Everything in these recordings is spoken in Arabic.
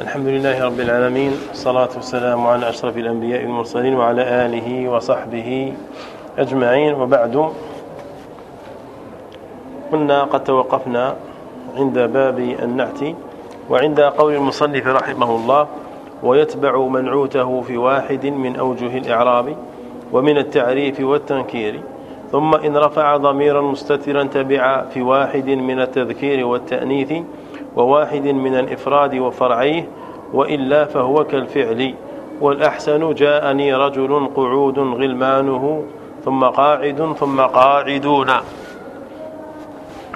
الحمد لله رب العالمين الصلاة والسلام على أشرف الأنبياء والمرسلين وعلى آله وصحبه أجمعين. وبعد كنا قد توقفنا عند باب النعت وعند قول المصنف رحمه الله ويتبع منعوته في واحد من أوجه الإعراب ومن التعريف والتنكير ثم إن رفع ضميرا مستترا تبع في واحد من التذكير والتأنيث وواحد من الإفراد وفرعيه وإلا فهو كالفعل. والأحسن جاءني رجل قعود غلمانه ثم قاعد ثم قاعدون.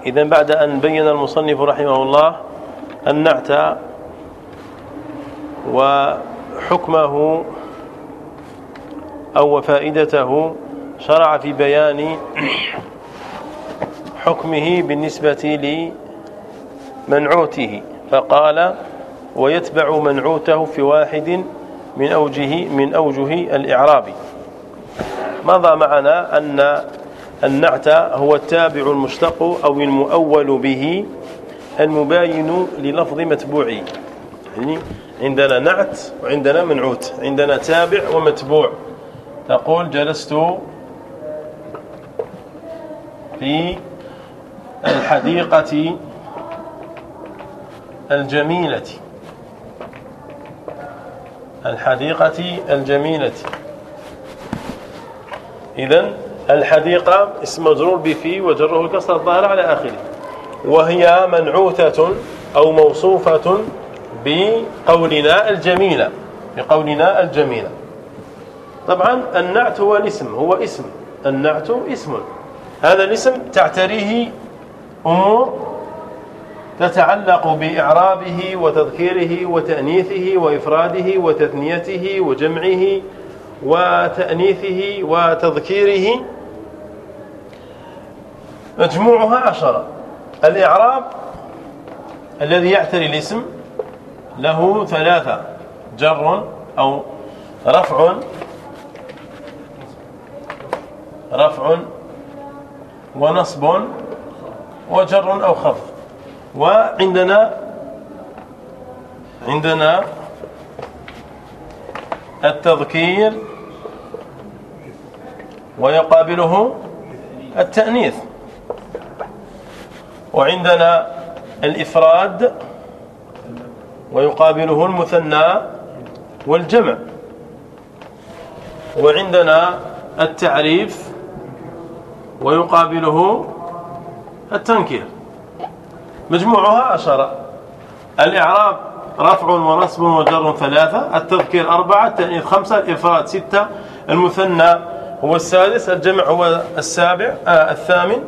إذا بعد أن بين المصنف رحمه الله النعت وحكمه أو فائدته شرع في بيان حكمه بالنسبة لمنعوته فقال ويتبع منعوته في واحد من أوجه من أوجه الإعراب. مضى معنا أن النعت هو التابع المشتق أو المؤول به المباين للفظ متبوعي يعني عندنا نعت وعندنا منعوت عندنا تابع ومتبوع. تقول جلست في الحديقة الجميلة. الحديقة الجميلة. إذن الحديقة اسم مجرور بفي وجره الكسر الظاهر على آخره. وهي منعوتة أو موصوفة بقولنا الجميلة. بقولنا الجميلة. طبعا النعت هو الاسم هو اسم. النعت اسم. هذا الاسم تعتريه أمور تتعلق بإعرابه وتذكيره وتأنيثه وإفراده وتثنيته وجمعه وتأنيثه وتذكيره. مجموعها عشرة. الإعراب الذي يعتري الاسم له ثلاثة جر أو رفع. رفع ونصب وجر أو خفض. وعندنا عندنا التذكير ويقابله التأنيث. وعندنا الإفراد ويقابله المثنى والجمع. وعندنا التعريف ويقابله التنكير. مجموعها عشرة الإعراب رفع ونصب وجر ثلاثة التذكير أربعة التأنيث خمسة الإفراد ستة المثنى هو السادس الجمع هو السابع آه الثامن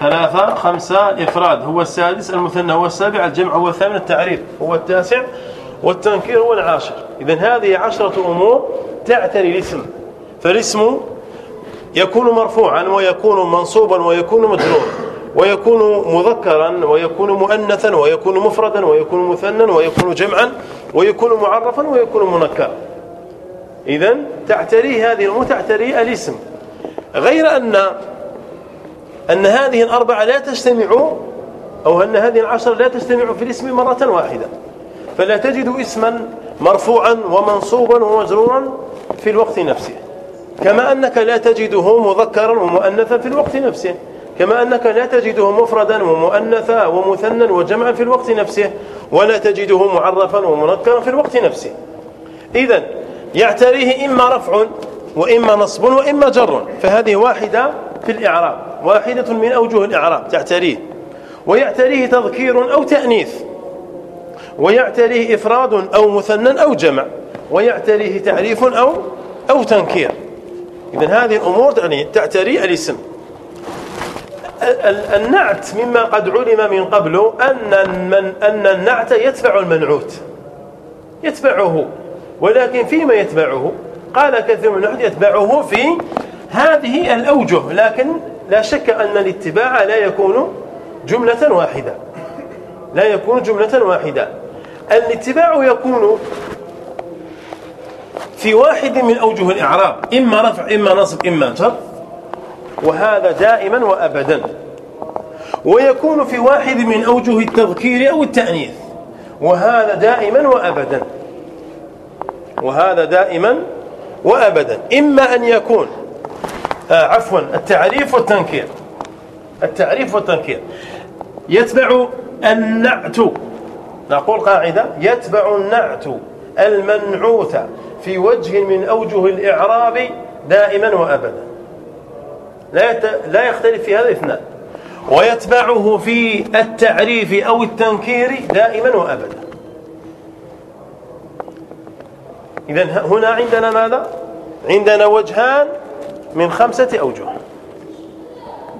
ثلاثة خمسة الإفراد هو السادس المثنى هو السابع الجمع هو الثامن التعريف هو التاسع والتنكير هو العاشر. إذن هذه عشرة أمور تعتري الاسم فالاسم يكون مرفوعا ويكون منصوبا ويكون مجرورا. ويكون مذكرا ويكون مؤنثا ويكون مفردا ويكون مثنى ويكون جمعا ويكون معرفا ويكون منكرا. اذا تعتري هذه الأمور تعتري الاسم. غير ان أن هذه الأربعة لا تجتمع أو أن هذه العشر لا تجتمع في الاسم مرة واحدة. فلا تجد اسما مرفوعا ومنصوبا ومجرورا في الوقت نفسه. كما أنك لا تجده مذكرا ومؤنثا في الوقت نفسه. كما أنك لا تجده مفردا ومؤنثا ومثنى وجمعا في الوقت نفسه ولا تجده معرفا ومنكرا في الوقت نفسه. إذا يعتريه إما رفع وإما نصب وإما جر فهذه واحدة في الإعراب واحدة من أوجه الإعراب تعتريه. ويعتريه تذكير أو تأنيث ويعتريه إفراد أو مثنى أو جمع ويعتريه تعريف أو أو تنكير. إذن هذه الأمور يعني تعتري الاسم. النعت مما قد علم من قبل أن, من أن النعت يتبع المنعوت. يتبعه. ولكن فيما يتبعه؟ قال كثير من النحو يتبعه في هذه الأوجه لكن لا شك أن الاتباع لا يكون جملة واحدة. لا يكون جملة واحدة. الاتباع يكون في واحد من أوجه الإعراب إما رفع إما نصب إما جر. وهذا دائما وأبدا. ويكون في واحد من أوجه التذكير أو التأنيث. وهذا دائما وأبدا. وهذا دائما وأبدا. إما أن يكون آه عفوا التعريف والتنكير. التعريف والتنكير. يتبع النعت. نقول قاعدة. يتبع النعت المنعوت في وجه من أوجه الإعراب دائما وأبدا. لا لا يختلف في هذا اثنان ويتبعه في التعريف أو التنكير دائما وأبدا. إذا هنا عندنا ماذا؟ عندنا وجهان من خمسة أوجه.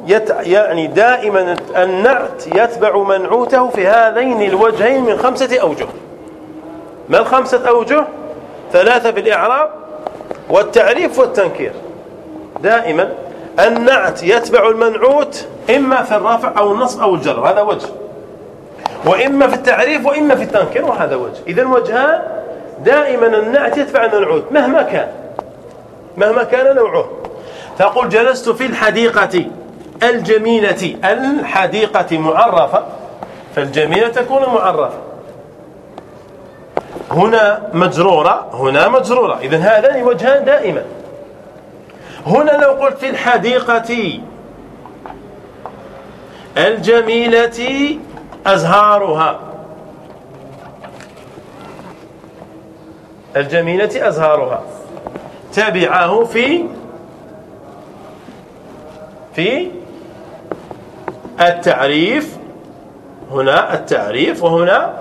يت يعني دائما النعت يتبع منعوته في هذين الوجهين من خمسة أوجه. ما الخمسة أوجه؟ ثلاثة بالإعراب والتعريف والتنكير. دائما النعت يتبع المنعوت إما في الرفع أو النصب أو الجر هذا وجه. وإما في التعريف وإما في التنكير وهذا وجه. إذا وجهان دائما النعت يتبع المنعوت مهما كان. مهما كان نوعه. تقول جلست في الحديقة الجميلة الحديقة معرفة. فالجميلة تكون معرفة. هنا مجرورة هنا مجرورة. إذا هذان وجهان دائما. هنا لو قلت في الحديقة الجميلة أزهارها. الجميلة أزهارها. تبعه في في التعريف. هنا التعريف وهنا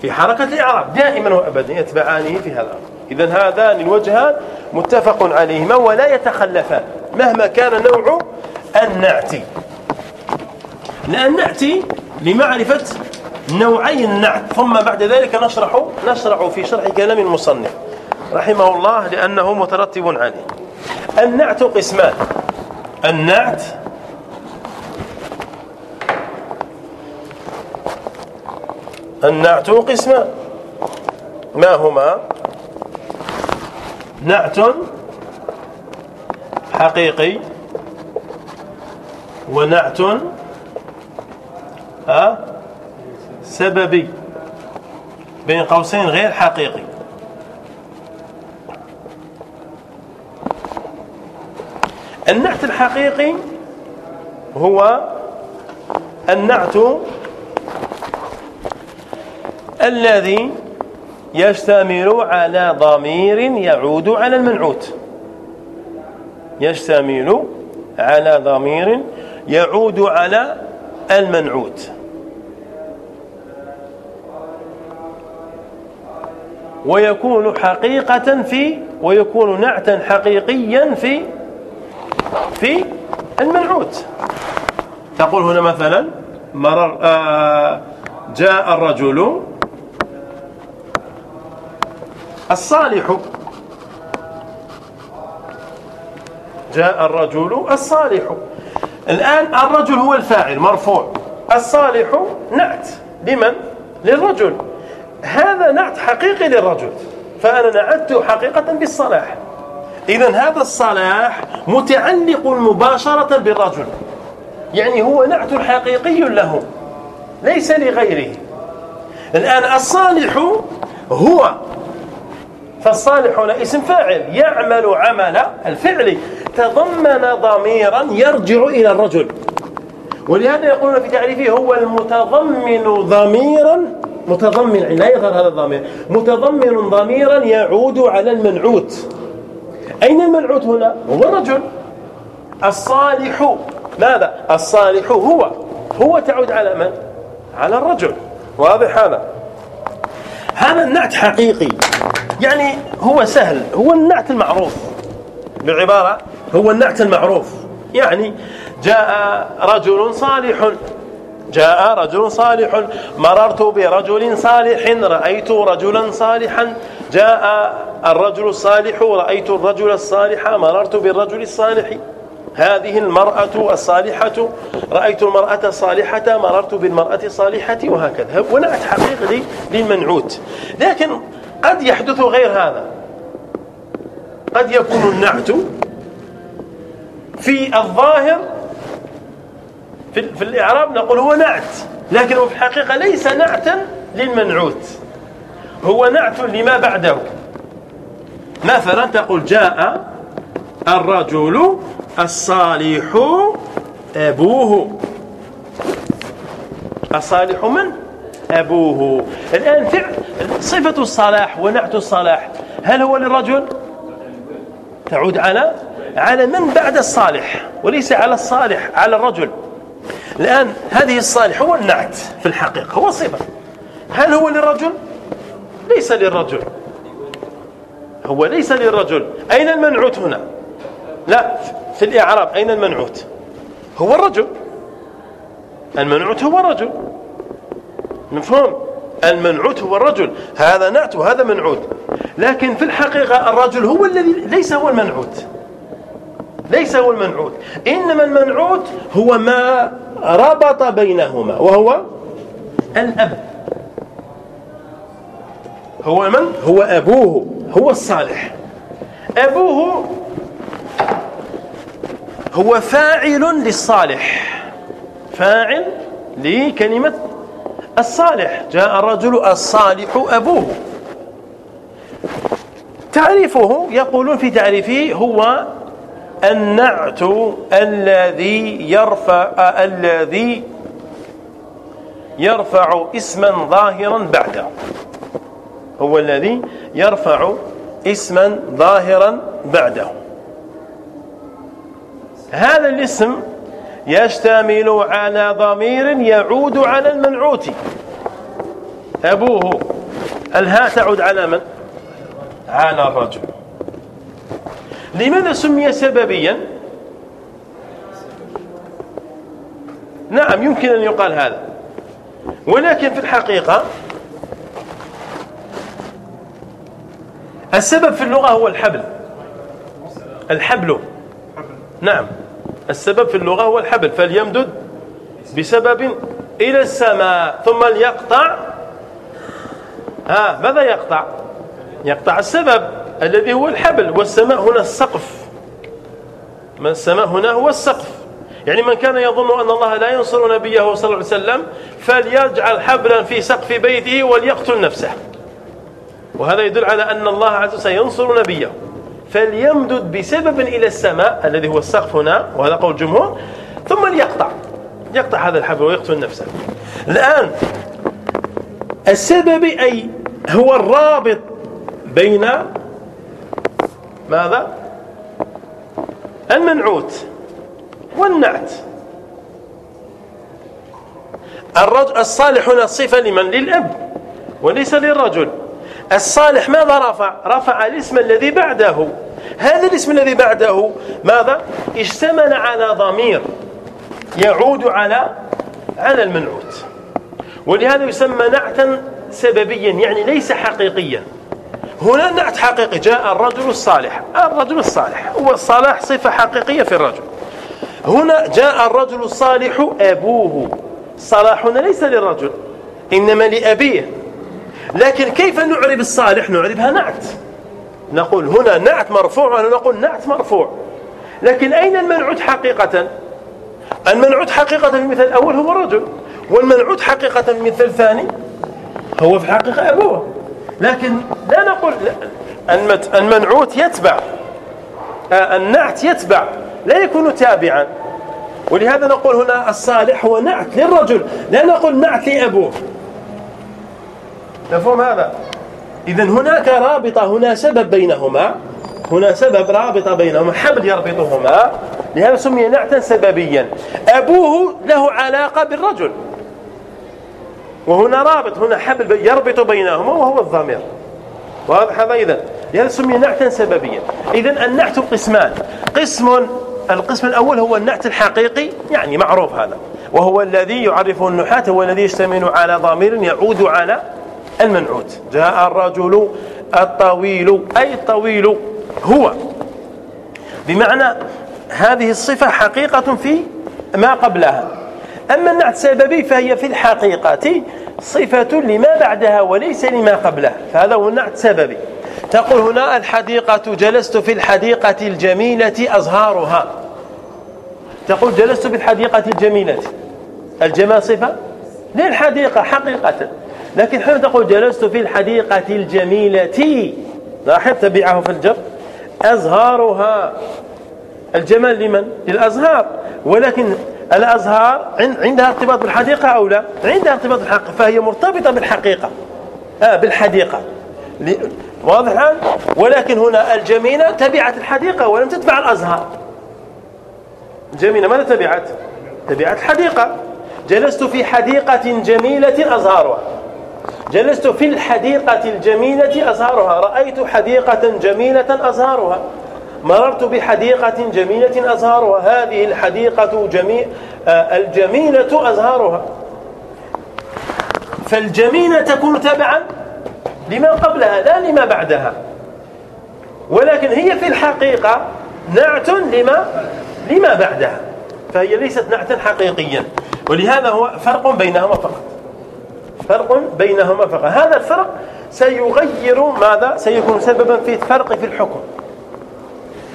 في حركة الإعراب. دائما وأبدا يتبعانه في هذا إذا هذان الوجهان متفق عليهما ولا يتخلفان مهما كان نوع النعت. لأن نأتي لمعرفة نوعي النعت ثم بعد ذلك نشرح نشرع في شرح كلام المصنف رحمه الله لأنه مترتب عليه. النعت قسمان. النعت النعت قسمان. ما هما؟ نعت حقيقي ونعت سببي بين قوسين غير حقيقي. النعت الحقيقي هو النعت الذي يشتمل على ضمير يعود على المنعوت. يشتمل على ضمير يعود على المنعوت. ويكون حقيقة في ويكون نعتا حقيقيا في في المنعوت. تقول هنا مثلا مرر آه جاء الرجل الصالح. جاء الرجل الصالح. الآن الرجل هو الفاعل مرفوع. الصالح نعت. لمن؟ للرجل. هذا نعت حقيقي للرجل. فأنا نعت حقيقة بالصلاح. إذا هذا الصلاح متعلق مباشرة بالرجل. يعني هو نعت حقيقي له ليس لغيره. الآن الصالح هو فالصالح هنا اسم فاعل يعمل عمل الفعل. تضمن ضميرا يرجع إلى الرجل. ولهذا يقولون في تعريفه هو المتضمن ضميرا متضمن لا يظهر هذا الضمير. متضمن ضميرا يعود على المنعوت. أين المنعوت هنا؟ هو الرجل. الصالح ماذا؟ الصالح هو. هو تعود على من؟ على الرجل. واضح هذا؟ هذا النعت حقيقي. يعني هو سهل هو النعت المعروف. بعبارة هو النعت المعروف. يعني جاء رجل صالح جاء رجل صالح مررت برجل صالح رأيت رجلا صالحا. جاء الرجل الصالح رأيت الرجل الصالح مررت بالرجل الصالح. هذه المرأة الصالحة رأيت المرأة الصالحة مررت بالمرأة الصالحة وهكذا. ونعت حقيقي للمنعوت. لكن قد يحدث غير هذا. قد يكون النعت في الظاهر في, في الإعراب نقول هو نعت. لكنه في الحقيقة ليس نعتا للمنعوت. هو نعت لما بعده. مثلا تقول جاء الرجل الصالح أبوه الصالح من؟ أبوه الآن صفة الصلاح ونعت الصلاح هل هو للرجل؟ تعود على على من بعد الصالح وليس على الصالح على الرجل الآن هذه الصالح هو النعت في الحقيقة هو صفة هل هو للرجل؟ ليس للرجل هو ليس للرجل أين المنعوت هنا؟ لا في الإعراب أين المنعوت؟ هو الرجل. المنعوت هو الرجل. مفهوم؟ المنعوت هو الرجل. هذا نعت وهذا منعوت. لكن في الحقيقة الرجل هو الذي ليس هو المنعوت. ليس هو المنعوت. إنما المنعوت هو ما ربط بينهما وهو الأب. هو من؟ هو أبوه. هو الصالح. أبوه هو فاعل للصالح. فاعل لكلمة الصالح. جاء الرجل الصالح أبوه. تعريفه يقولون في تعريفه هو النعت الذي يرفع الذي يرفع اسما ظاهرا بعده. هو الذي يرفع اسما ظاهرا بعده. هذا الاسم يشتمل على ضمير يعود على المنعوت. أبوه الهاء تعود على من؟ على الرجل. لماذا سمي سببيا؟ نعم يمكن أن يقال هذا. ولكن في الحقيقة السبب في اللغة هو الحبل. الحبل. نعم. السبب في اللغة هو الحبل فليمدد بسبب إلى السماء ثم ليقطع. ها ماذا يقطع؟ يقطع السبب الذي هو الحبل والسماء هنا السقف. من السماء هنا هو السقف. يعني من كان يظن أن الله لا ينصر نبيه صلى الله عليه وسلم فليجعل حبلا في سقف بيته وليقتل نفسه. وهذا يدل على أن الله عز وجل سينصر نبيه. فليمدد بسبب إلى السماء الذي هو السقف هنا وهذا قول الجمهور ثم ليقطع. يقطع هذا الحبل ويقتل نفسه. الآن السبب أي هو الرابط بين ماذا؟ المنعوت والنعت. الرجل الصالح هنا صفة لمن؟ للأب وليس للرجل. الصالح ماذا رفع؟ رفع الاسم الذي بعده. هذا الاسم الذي بعده ماذا؟ اشتمل على ضمير. يعود على على المنعوت. ولهذا يسمى نعتا سببيا يعني ليس حقيقيا. هنا نعت حقيقي جاء الرجل الصالح. الرجل الصالح هو الصلاح صفة حقيقية في الرجل. هنا جاء الرجل الصالح أبوه. الصلاح هنا ليس للرجل إنما لأبيه. لكن كيف نعرب الصالح؟ نعربها نعت. نقول هنا نعت مرفوع ونقول نقول نعت مرفوع. لكن أين المنعوت حقيقة؟ المنعوت حقيقة في المثال الأول هو الرجل والمنعوت حقيقة في المثال الثاني هو في الحقيقة أبوه. لكن لا نقول المنعوت يتبع. آه، النعت يتبع لا يكون تابعا. ولهذا نقول هنا الصالح هو نعت للرجل لا نقول نعت لأبوه. مفهوم هذا؟ إذا هناك رابطة هنا سبب بينهما هنا سبب رابطة بينهما حبل يربطهما لهذا سمي نعتا سببيا. أبوه له علاقة بالرجل. وهنا رابط هنا حبل يربط بينهما وهو الضمير. واضح هذا إذا لهذا سمي نعتا سببيا. إذا النعت قسمان. قسم القسم الأول هو النعت الحقيقي يعني معروف هذا. وهو الذي يعرفه النحاة هو الذي يشتمل على ضمير يعود على المنعوت. جاء الرجل الطويل أي الطويل هو. بمعنى هذه الصفة حقيقة في ما قبلها. أما النعت سببي فهي في الحقيقة صفة لما بعدها وليس لما قبلها فهذا هو النعت سببي تقول هنا الحديقة جلست في الحديقة الجميلة أزهارها. تقول جلست في الحديقة الجميلة. الجمال صفة للحديقة حقيقة. لكن حين تقول جلست في الحديقة الجميلة لاحظ تبعه في الجر؟ أزهارها الجمال لمن؟ للأزهار. ولكن الأزهار عندها ارتباط بالحديقة أو لا؟ عندها ارتباط بالحقيقة فهي مرتبطة بالحقيقة. آه بالحديقة. واضح الآن؟ ولكن هنا الجميلة تبعت الحديقة ولم تتبع الأزهار. الجميلة ماذا تبعت؟ تبعت الحديقة. جلست في حديقة جميلة أزهارها. جلست في الحديقة الجميلة أزهارها. رأيت حديقة جميلة أزهارها. مررت بحديقة جميلة أزهارها. هذه الحديقة جميل آه، الجميلة أزهارها. فالجميلة تكون تبعا لما قبلها لا لما بعدها. ولكن هي في الحقيقة نعت لما لما بعدها. فهي ليست نعتا حقيقيا. ولهذا هو فرق بينهما فقط. فرق بينهما فقط. هذا الفرق سيغير ماذا؟ سيكون سببا في فرق في الحكم.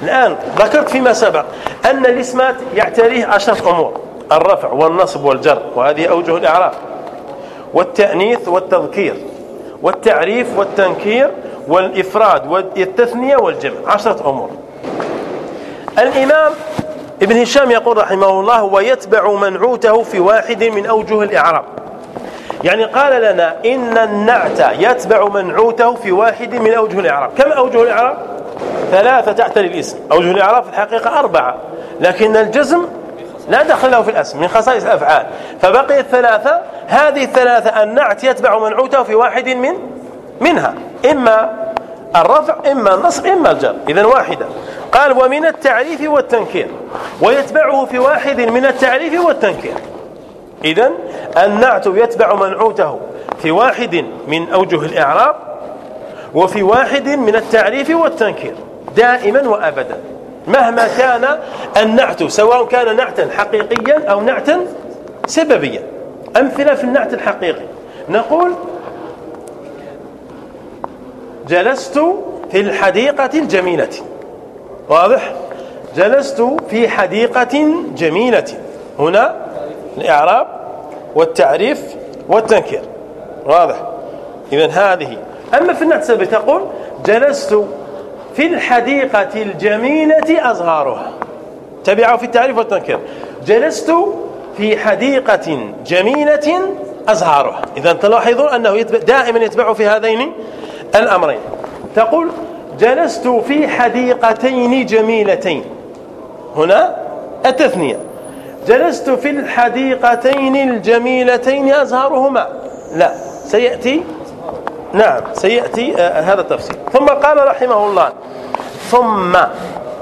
الآن ذكرت فيما سبق أن الإسمات يعتريه عشرة أمور الرفع والنصب والجر وهذه أوجه الإعراب والتأنيث والتذكير والتعريف والتنكير والإفراد والتثنية والجمع عشرة أمور. الإمام ابن هشام يقول رحمه الله ويتبع منعوته في واحد من أوجه الإعراب. يعني قال لنا إن النعت يتبع منعوته في واحد من أوجه الإعراب. كم أوجه الإعراب؟ ثلاثة تحت الاسم أوجه الإعراب في الحقيقة أربعة. لكن الجزم لا دخل له في الأسم من خصائص الأفعال. فبقي الثلاثة. هذه الثلاثة النعت يتبع منعوته في واحد من منها. إما الرفع إما النصب إما الجر. اذا واحدة. قال ومن التعريف والتنكير. ويتبعه في واحد من التعريف والتنكير. اذا النعت يتبع منعوته في واحد من أوجه الإعراب وفي واحد من التعريف والتنكير دائما وابدا مهما كان النعت سواء كان نعتا حقيقيا أو نعتا سببيا أمثلة في النعت الحقيقي. نقول جلست في الحديقة الجميلة. واضح؟ جلست في حديقة جميلة. هنا الإعراب والتعريف والتنكير. واضح؟ إذا هذه أما في النعت السببي تقول جلست في الحديقة الجميلة أزهارها. تبعه في التعريف والتنكير. جلست في حديقة جميلة أزهارها. إذا تلاحظون أنه يتبع دائما يتبع في هذين الأمرين. تقول جلست في حديقتين جميلتين. هنا التثنية. جلست في الحديقتين الجميلتين أزهارهما لا سيأتي؟ نعم سيأتي آه، هذا التفصيل. ثم قال رحمه الله ثم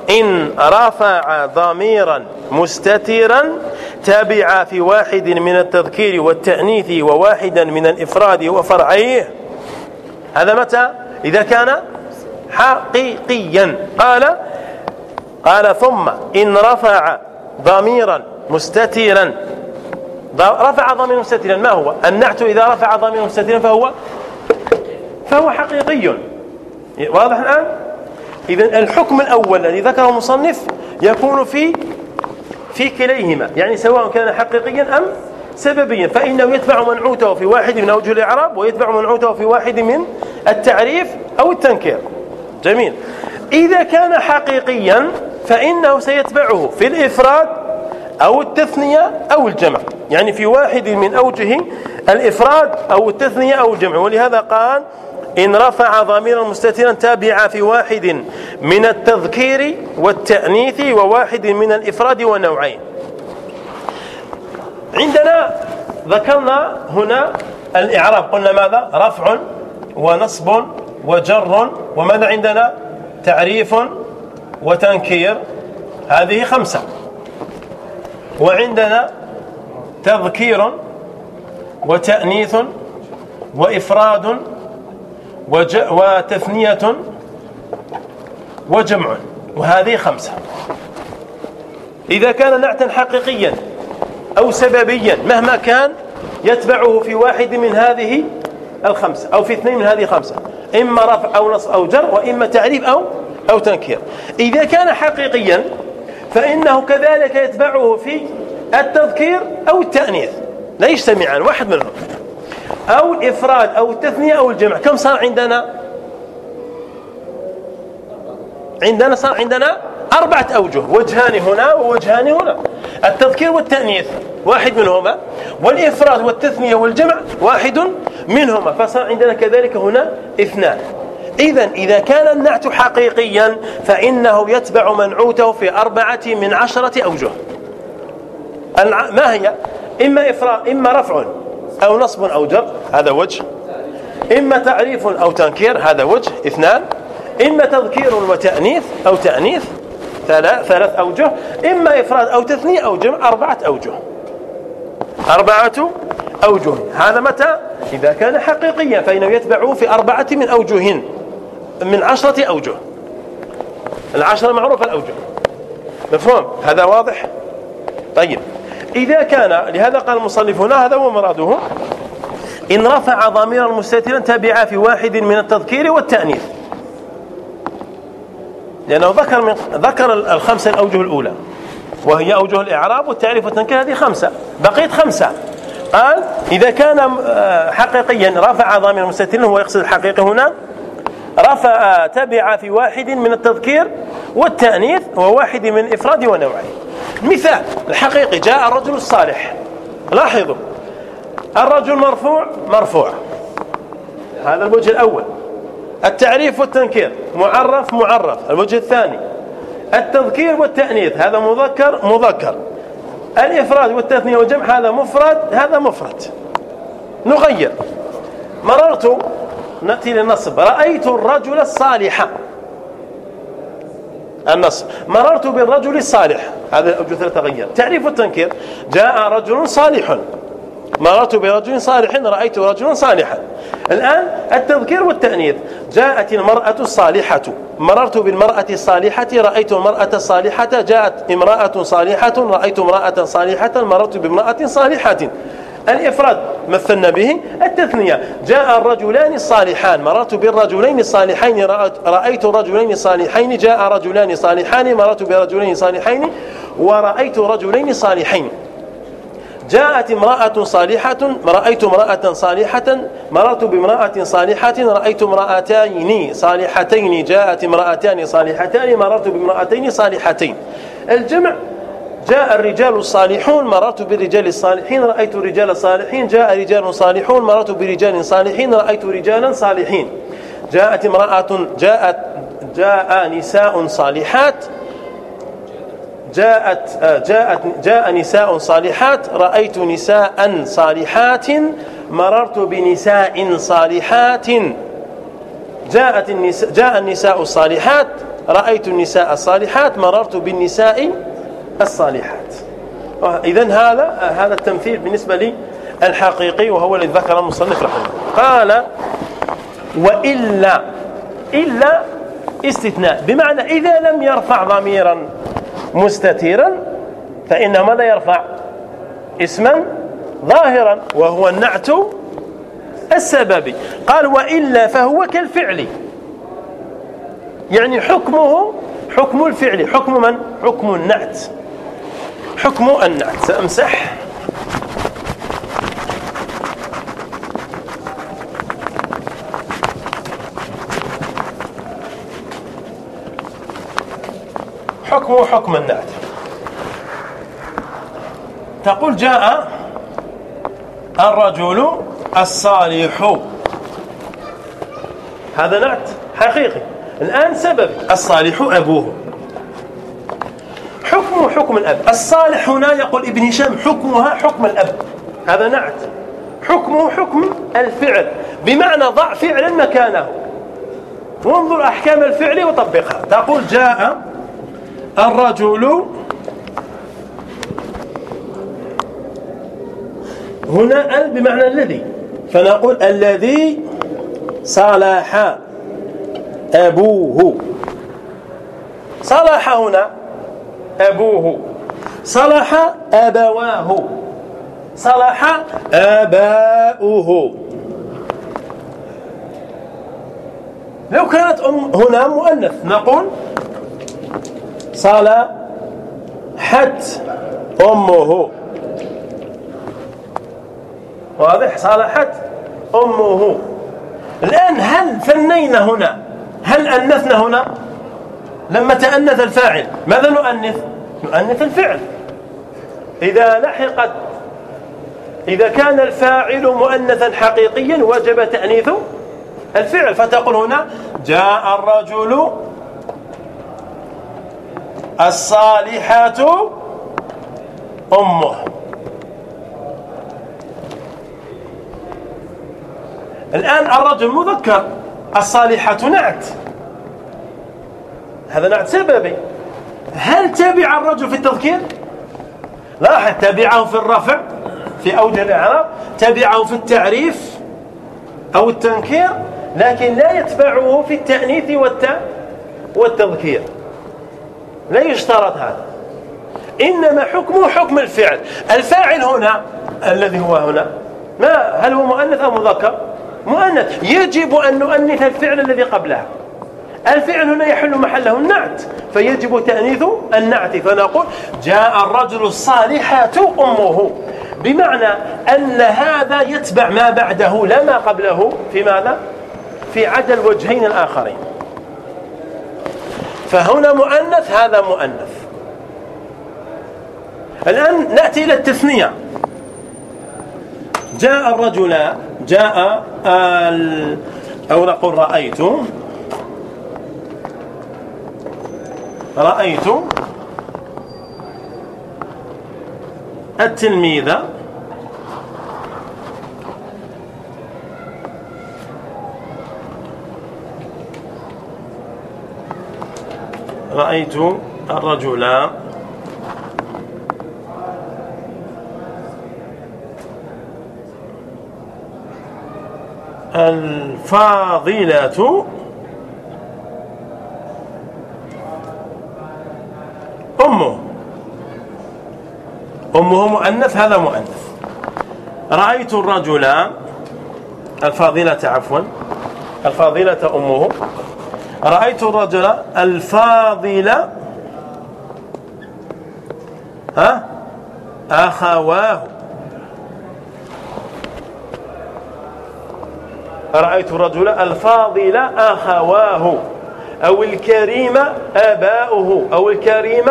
إن رفع ضميرا مستترا تبع في واحد من التذكير والتأنيث وواحدا من الإفراد وفرعيه. هذا متى؟ إذا كان حقيقيا. قال قال ثم إن رفع ضميرا مستترا رفع ضمير مستترا ما هو؟ النعت إذا رفع ضمير مستترا فهو فهو حقيقي. واضح الآن؟ إذا الحكم الأول الذي ذكره المصنف يكون في في كليهما. يعني سواء كان حقيقيا أم سببيا. فإنه يتبع منعوته في واحد من أوجه الإعراب ويتبع منعوته في واحد من التعريف أو التنكير. جميل. إذا كان حقيقيا فإنه سيتبعه في الإفراد أو التثنية أو الجمع. يعني في واحد من أوجه الإفراد أو التثنية أو الجمع. ولهذا قال إن رفع ضميرا مستترا تابع في واحد من التذكير والتأنيث وواحد من الإفراد ونوعين. عندنا ذكرنا هنا الإعراب. قلنا ماذا؟ رفع ونصب وجر. وماذا عندنا؟ تعريف وتنكير. هذه خمسة. وعندنا تذكير وتأنيث وإفراد وتثنية وجمع وهذه خمسة. إذا كان نعتا حقيقيا أو سببيا مهما كان يتبعه في واحد من هذه الخمسة أو في اثنين من هذه الخمسة إما رفع أو نص أو جر وإما تعريف أو أو تنكير. إذا كان حقيقيا فإنه كذلك يتبعه في التذكير أو التأنيث. لا يجتمعان واحد منهم. أو الإفراد أو التثنية أو الجمع. كم صار عندنا؟ عندنا صار عندنا أربعة أوجه. وجهان هنا ووجهان هنا. التذكير والتأنيث. واحد منهما. والإفراد والتثنية والجمع واحد منهما. فصار عندنا كذلك هنا اثنان. إذا إذا كان النعت حقيقيا فإنه يتبع منعوته في أربعة من عشرة أوجه. ما هي؟ إما إفراد إما رفع أو نصب أو جر هذا وجه. إما تعريف أو تنكير هذا وجه. اثنان. إما تذكير وتأنيث أو تأنيث ثلاث ثلاث أوجه. إما إفراد أو تثنية أو جمع أربعة أوجه. أربعة أوجه. هذا متى؟ إذا كان حقيقيا فإنه يتبعه في أربعة من أوجه. من عشرة أوجه. العشرة معروفة الأوجه. مفهوم؟ هذا واضح؟ طيب. إذا كان لهذا قال المصنف هنا هذا هو مراده. إن رفع ضميرا مستترا تبع في واحد من التذكير والتأنيث. لأنه ذكر من ذكر الخمسة الأوجه الأولى. وهي أوجه الإعراب والتعريف والتنكير هذه خمسة. بقيت خمسة. قال إذا كان آه، حقيقيا رفع ضمير مستتر هو يقصد الحقيقي هنا رفع تبع في واحد من التذكير والتأنيث وواحد من إفراد ونوعه. مثال الحقيقي جاء الرجل الصالح. لاحظوا. الرجل مرفوع؟ مرفوع. هذا الوجه الأول. التعريف والتنكير. معرف معرف. الوجه الثاني. التذكير والتأنيث. هذا مذكر مذكر. الإفراد والتثنية والجمع هذا مفرد هذا مفرد. نغير. مررت نأتي للنصب. رأيت الرجل الصالح. النصب. مررت بالرجل الصالح. هذا الأوجه تغير تعريف التنكير. جاء رجل صالح. مررت برجل صالح. رأيت رجلا صالحا الآن التذكير والتأنيث. جاءت المرأة الصالحة. مررت بالمرأة الصالحة. رأيت المرأة الصالحة. جاءت امرأة صالحة. رأيت امرأة صالحة. مررت بامرأة صالحة. الإفراد مثلنا به التثنية. جاء الرجلان الصالحان مررت بالرجلين الصالحين رأيت رجلين صالحين. جاء رجلان صالحان. مررت برجلين صالحين. ورأيت رجلين صالحين. جاءت امرأة صالحة. رأيت امرأة صالحة. مررت بامرأة صالحة. رأيت امرأتين صالحتين. جاءت امرأتان صالحتان. مررت بامرأتين صالحتين. الجمع جاء الرجال الصالحون مررت بالرجال الصالحين رأيت رجال صالحين. جاء رجال صالحون مررت برجال صالحين رأيت رجالا صالحين. جاءت امرأة جاءت جاء نساء صالحات. جاءت جاءت جاء نساء صالحات. رأيت نساء صالحات. مررت بنساء صالحات. جاءت النساء جاء النساء الصالحات. رأيت النساء الصالحات. مررت بالنساء الصالحات. اذا هذا هذا التمثيل بالنسبة لي الحقيقي وهو الذي ذكر المصنف رحمه الله. قال وإلا إلا استثناء. بمعنى إذا لم يرفع ضميرا مستتيرا فإنه ماذا يرفع اسما ظاهرا وهو النعت السببي. قال وإلا فهو كالفعل. يعني حكمه حكم الفعل. حكم من؟ حكم النعت. حكم النعت سأمسح. حكمه حكم النعت. تقول جاء الرجل الصالح. هذا نعت حقيقي. الآن سبب الصالح أبوه. حكمه حكم الأب. الصالح هنا يقول ابن هشام حكمها حكم الأب. هذا نعت. حكمه حكم الفعل. بمعنى ضع فعلا مكانه. وانظر أحكام الفعل وطبقها. تقول جاء الرجل هنا ال بمعنى الذي. فنقول الذي صلح أبوه. صلح هنا أبوه. صلح أبواه. صلح آباؤه. لو كانت أم هنا مؤنث نقول صلحت أمه. واضح؟ صلحت أمه. الآن هل ثنينا هنا؟ هل أنثنا هنا؟ لما تأنث الفاعل ماذا نؤنث؟ نؤنث الفعل. إذا لحقت إذا كان الفاعل مؤنثا حقيقيا وجب تأنيث الفعل. فتقول هنا جاء الرجل الصالحة أمه. الآن الرجل مذكر الصالحة نعت. هذا نعت سببي. هل تبع الرجل في التذكير؟ لاحظ تبعه في الرفع في أوجه الإعراب تبعه في التعريف أو التنكير لكن لا يتبعه في التأنيث والتذكير. لا يشترط هذا. إنما حكمه حكم الفعل. الفاعل هنا الذي هو هنا ما هل هو مؤنث أو مذكر؟ مؤنث. يجب أن نؤنث الفعل الذي قبلها. الفعل هنا يحل محله النعت فيجب تأنيث النعت فنقول جاء الرجل الصالحة أمه. بمعنى أن هذا يتبع ما بعده لا ما قبله في ماذا؟ في عدا الوجهين الآخرين. فهنا مؤنث هذا مؤنث. الآن نأتي إلى التثنية. جاء الرجل جاء أو نقول رأيت رأيت التلميذ رأيت الرجل الفاضلة أمه أمه مؤنث هذا مؤنث. رأيت الرجل الفاضلة عفوا الفاضلة أمه. رأيت الرجل الفاضل ها؟ أخواه. رأيت الرجل الفاضل أخواه. أو الكريم آباؤه. أو الكريم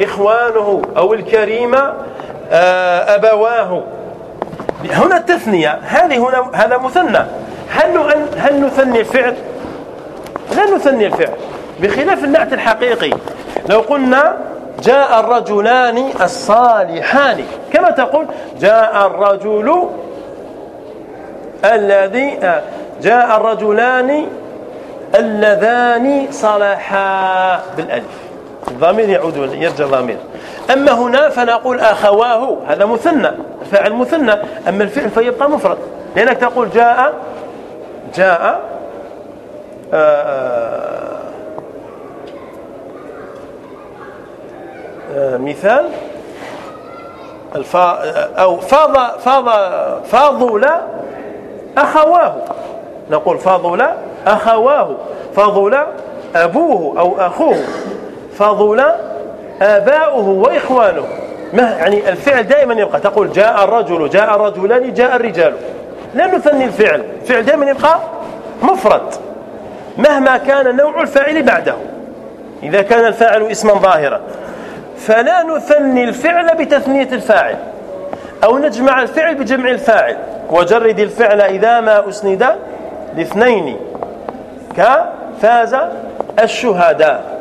إخوانه. أو الكريم أبواه. هنا التثنية هذه هنا هذا مثنى. هل هل نثني الفعل؟ لا نثني الفعل. بخلاف النعت الحقيقي. لو قلنا جاء الرجلان الصالحان كما تقول جاء الرجل الذي آه، جاء الرجلان اللذان صلحا بالألف. الضمير يعود يرجع ضمير أما هنا فنقول أخواه هذا مثنى الفاعل مثنى أما الفعل فيبقى مفرد. لأنك تقول جاء جاء آه، آه، مثال الفا أو فاض فاض فاضل أخواه. نقول فاضل أخواه. فاضل أبوه أو أخوه. فاضل آباؤه وإخوانه. ما يعني الفعل دائما يبقى. تقول جاء الرجل جاء الرجلان جاء الرجال. لا نثني الفعل. الفعل دائما يبقى مفرد مهما كان نوع الفاعل بعده. إذا كان الفاعل اسما ظاهرا. فلا نثني الفعل بتثنية الفاعل أو نجمع الفعل بجمع الفاعل. وجرد الفعل إذا ما أسند لاثنين كفاز الشهداء.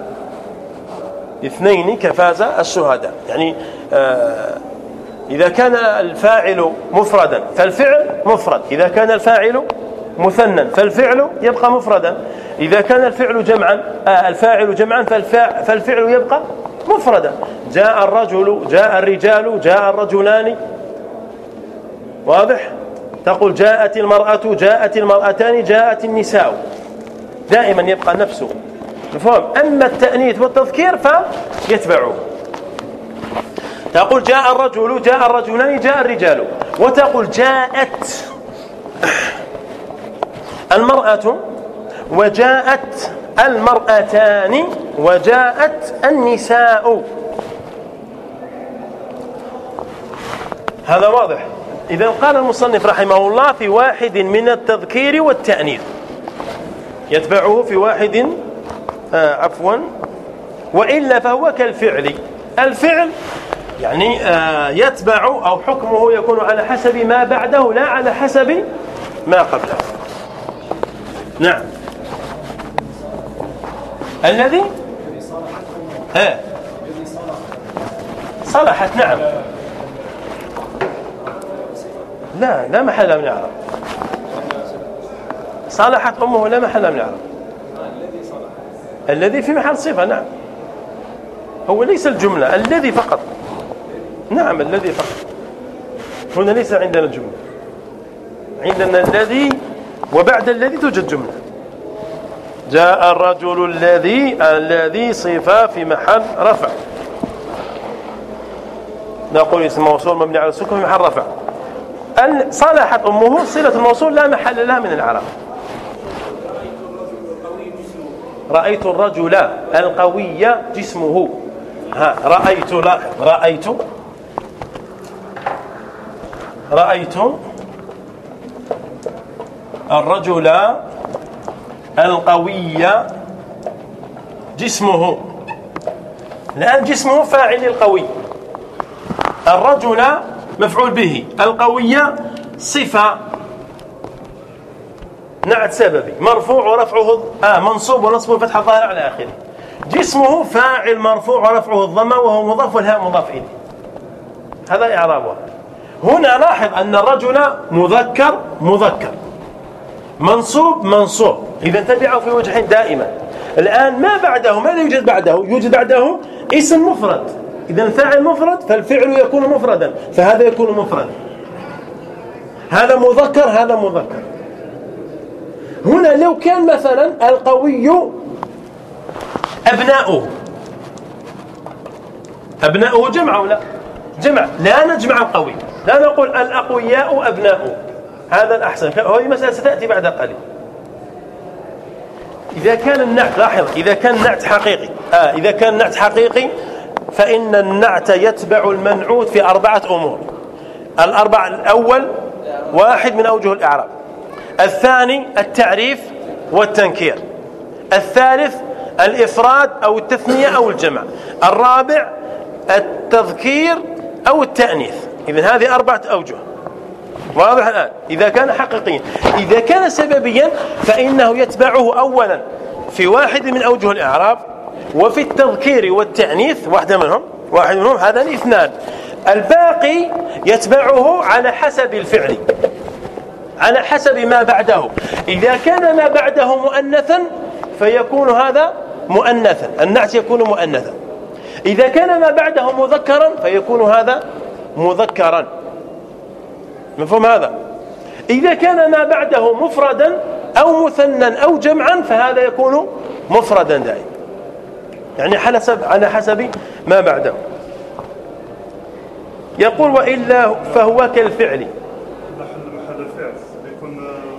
اثنين كفاز الشهداء. يعني آه إذا كان الفاعل مفردا فالفعل مفرد. إذا كان الفاعل مثنى فالفعل يبقى مفردا. إذا كان الفعل جمعا آه الفاعل جمعا فالفعل يبقى مفردا. جاء الرجل جاء الرجال جاء الرجلان. واضح؟ تقول جاءت المرأة جاءت المرأتان جاءت النساء. دائما يبقى نفسه. مفهوم. أما التأنيث والتذكير فيتبعه. تقول جاء الرجل جاء الرجلان جاء الرجال. وتقول جاءت المرأة وجاءت المرأتان وجاءت النساء. هذا واضح. إذا قال المصنف رحمه الله في واحد من التذكير والتأنيث. يتبعه في واحد عفوا. وإلا فهو كالفعل. الفعل يعني آه يتبع أو حكمه يكون على حسب ما بعده لا على حسب ما قبله. نعم. الذي؟ ها صلحت نعم. لا لا محل من الاعراب صلحت أمه لا محل من الاعراب الذي في محل صفة نعم. هو ليس الجملة الذي فقط. نعم الذي فقط. هنا ليس عندنا الجملة. عندنا الذي وبعد الذي توجد جملة. جاء الرجل الذي الذي صفة في محل رفع. نقول اسم موصول مبني على السكون في محل رفع. صلحت أمه صلة الموصول لا محل لها من العرب. رأيت الرجل القوي جسمه. ها رأيت لاحظ رأيت. رأيت الرجل القوي جسمه. الآن جسمه فاعل القوي الرجل مفعول به. القوية صفة نعت سببي. مرفوع ورفعه آه منصوب ونصب الفتحة الظاهرة على آخره. جسمه فاعل مرفوع ورفعه الضمة وهو مضاف والهاء مضاف إليه. هذا إعرابه هنا لاحظ أن الرجل مذكر مذكر. منصوب منصوب. إذا تبعه في وجهين دائما. الآن ما بعده؟ ماذا يوجد بعده؟ يوجد بعده اسم مفرد. إذا الفاعل مفرد فالفعل يكون مفردا. فهذا يكون مفردا. هذا مذكر هذا مذكر. هنا لو كان مثلا القوي أبناؤه. أبناؤه جمع ولا جمع. لا نجمع القوي. لا نقول الأقوياء أبناؤه. هذا الأحسن. هذه مسألة ستأتي بعد قليل. إذا كان النعت لاحظ إذا كان النعت حقيقي. آه إذا كان النعت حقيقي فإن النعت يتبع المنعوت في أربعة أمور. الأربع الأول واحد من أوجه الإعراب. الثاني التعريف والتنكير. الثالث الإفراد أو التثنية أو الجمع. الرابع التذكير أو التأنيث. إذن هذه أربعة أوجه. واضح الآن؟ إذا كان حقيقيا. إذا كان سببيا فإنه يتبعه أولا في واحد من أوجه الإعراب وفي التذكير والتعنيث واحدة منهم. واحد منهم. هذان اثنان. الباقي يتبعه على حسب الفعل. على حسب ما بعده. إذا كان ما بعده مؤنثا فيكون هذا مؤنثا. النعت يكون مؤنثا. إذا كان ما بعده مذكرا فيكون هذا مذكرا. مفهوم هذا؟ إذا كان ما بعده مفردا أو مثنى أو جمعا فهذا يكون مفردا دائما. يعني حسب على حسب ما بعده. يقول وإلا فهو كالفعل.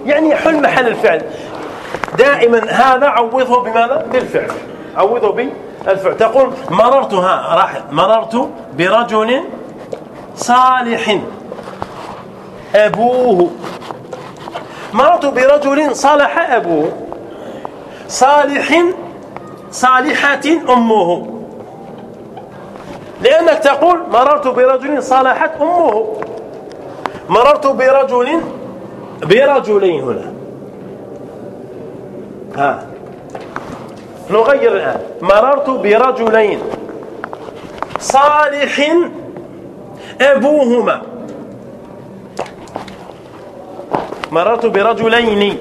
يعني يحل محل الفعل. دائما هذا عوضه بماذا؟ بالفعل. عوضه بالفعل. تقول مررت ها راح مررت برجل صالح. أبوه. مررت برجل صالح أبوه. صالح صالحة أمه. لأنك تقول مررت برجل صالحت أمه. مررت برجل برجلين هنا. ها. نغير الآن. مررت برجلين. صالح أبوهما. مررت برجلين.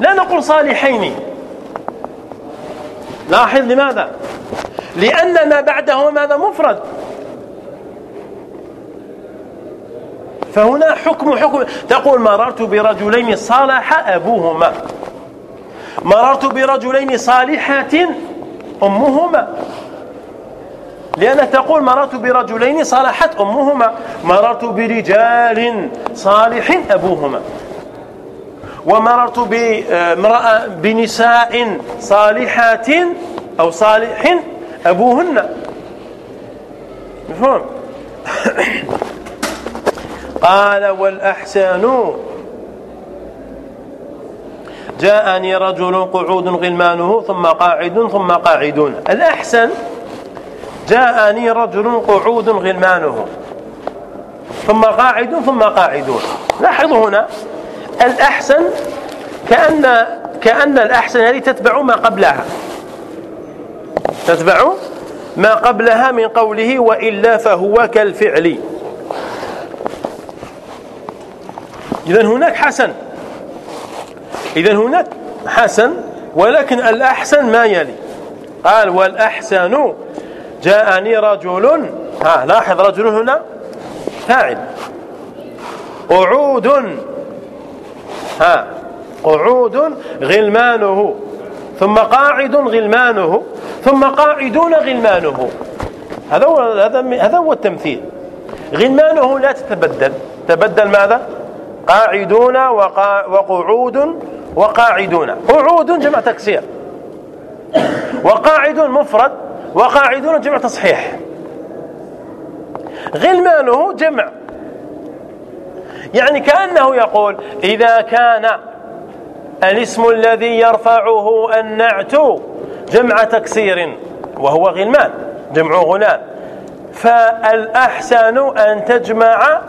لا نقول صالحين. لاحظ لماذا؟ لأن ما بعده ماذا مفرد. فهنا حكم حكم. تقول مررت برجلين صالح أبوهما. مررت برجلين صالحات أمهما. لأنك تقول مررت برجلين صالحت أمهما. مررت برجال صالح أبوهما. ومررت بامرأة بنساء صالحات أو صالح أبوهن. مفهوم؟ قال والأحسن. جاءني رجل قعود غلمانه ثم قاعد ثم قاعدون الأحسن جاءني رجل قعود غلمانه ثم قاعد ثم قاعدون لاحظوا هنا الأحسن كأن كأن الأحسن هذه تتبع ما قبلها. تتبع ما قبلها من قوله وإلا فهو كالفعل. إذا هناك حسن. إذا هناك حسن ولكن الأحسن ما يلي. قال والأحسن جاءني رجل. ها لاحظ رجل هنا؟ فاعل. قعود. ها قعود غلمانه. ثم قاعد غلمانه. ثم قاعدون غلمانه. هذا هو هذا هذا هو التمثيل. غلمانه لا تتبدل. تبدل ماذا؟ قاعدون وقعود وقاعدون. قعود جمع تكسير. وقاعد مفرد وقاعدون جمع تصحيح. غلمانه جمع. يعني كأنه يقول إذا كان الاسم الذي يرفعه النعت جمع تكسير وهو غلمان جمع غلام. فالأحسن أن تجمع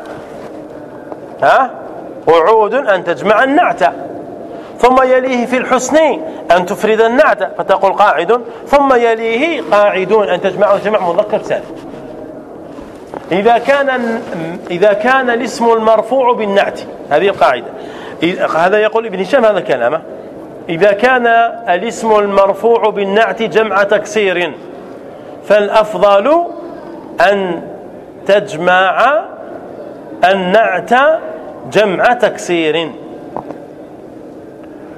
ها؟ وعود أن تجمع النعت. ثم يليه في الحسن أن تفرد النعت. فتقول قاعد. ثم يليه قاعدون أن تجمعه جمع مذكر سالم. إذا كان إذا كان الاسم المرفوع بالنعت. هذه القاعدة. هذا يقول ابن هشام هذا كلامه. إذا كان الاسم المرفوع بالنعت جمع تكسير فالأفضل أن تجمع النعت جمع تكسير.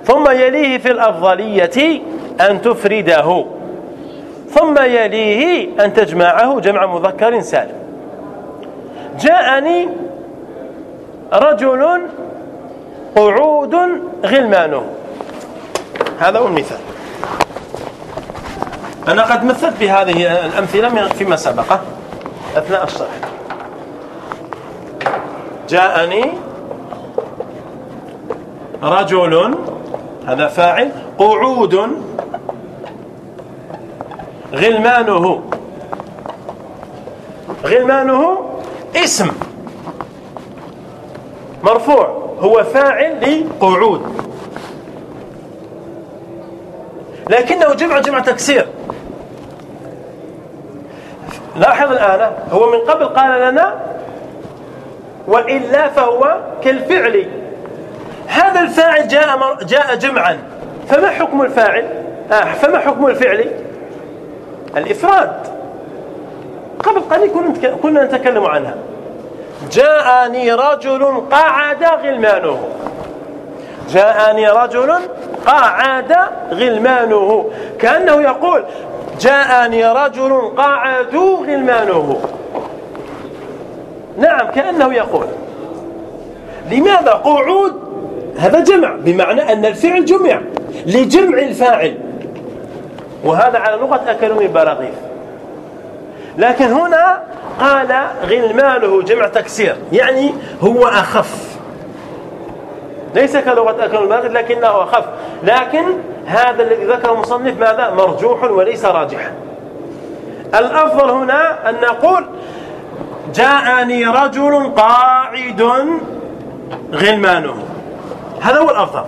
ثم يليه في الأفضلية أن تفرده. ثم يليه أن تجمعه جمع مذكر سالم. جاءني رجل قعود غلمانه. هذا هو المثال. أنا قد مثلت بهذه الأمثلة فيما سبق أثناء الشرح جاءني رجل هذا فاعل قعود. غلمانه. غلمانه اسم. مرفوع. هو فاعل لقعود. لكنه جمع جمع تكسير. لاحظ الآن هو من قبل قال لنا وإلا فهو كالفعل. هذا الفاعل جاء جاء جمعا. فما حكم الفاعل؟ آه فما حكم الفعل؟ الإفراد. قبل قليل كنا نتكلم عنها. جاءني رجل قعد غلمانه. جاءني رجل قعد غلمانه. كأنه يقول جاءني رجل قعدوا غلمانه. نعم كأنه يقول. لماذا قعود؟ هذا جمع بمعنى أن الفعل جمع لجمع الفاعل. وهذا على لغة أكلوا براغيث لكن هنا قال غلمانه جمع تكسير يعني هو أخف. ليس كلغة أكل الماغد لكنه أخف. لكن هذا الذي ذكره المصنف ماذا؟ مرجوح وليس راجحا الأفضل هنا أن نقول جاءني رجل قاعد غلمانه هذا هو الأفضل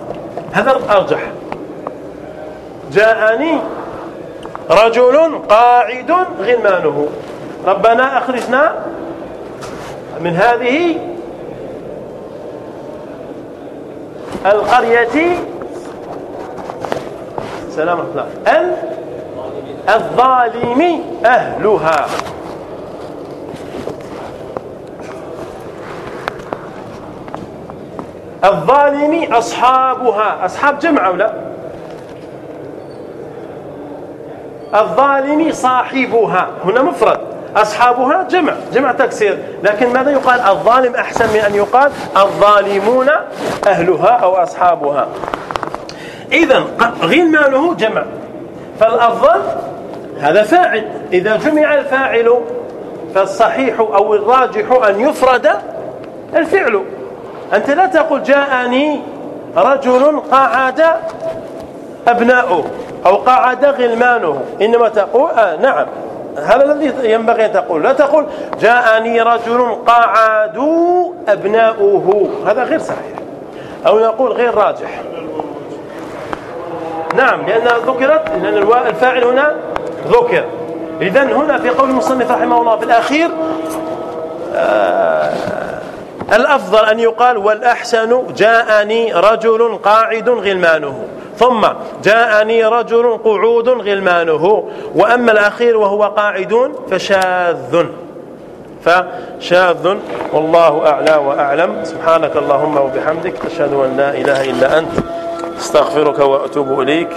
هذا الأرجح. جاءني رجل قاعد غلمانه. ربنا أخرجنا من هذه القرية. سلام الله. الظالم أهلها. الظالم أصحابها. أصحاب جمع أو لا؟ الظالم صاحبها. هنا مفرد. أصحابها جمع. جمع تكسير. لكن ماذا يقال؟ الظالم أحسن من أن يقال الظالمون أهلها أو أصحابها. إذا غلمانه جمع. فالأفضل هذا فاعل. إذا جمع الفاعل فالصحيح أو الراجح أن يفرد الفعل. أنت لا تقول جاءني رجل قعد أبناؤه أو قعد غلمانه. إنما تقول آه نعم. هذا الذي ينبغي أن تقول. لا تقول جاءني رجل قعدوا أبناؤه. هذا غير صحيح. أو نقول غير راجح. نعم لأنها ذكرت لأن الفاعل هنا ذكر. إذا هنا في قول المصنف رحمه الله في الأخير آه الأفضل أن يقال والأحسن جاءني رجل قاعد غلمانه ثم جاءني رجل قعود غلمانه وأما الأخير وهو قاعد فشاذ. فشاذ والله أعلى وأعلم. سبحانك اللهم وبحمدك أشهد أن لا إله إلا أنت أستغفرك وأتوب إليك.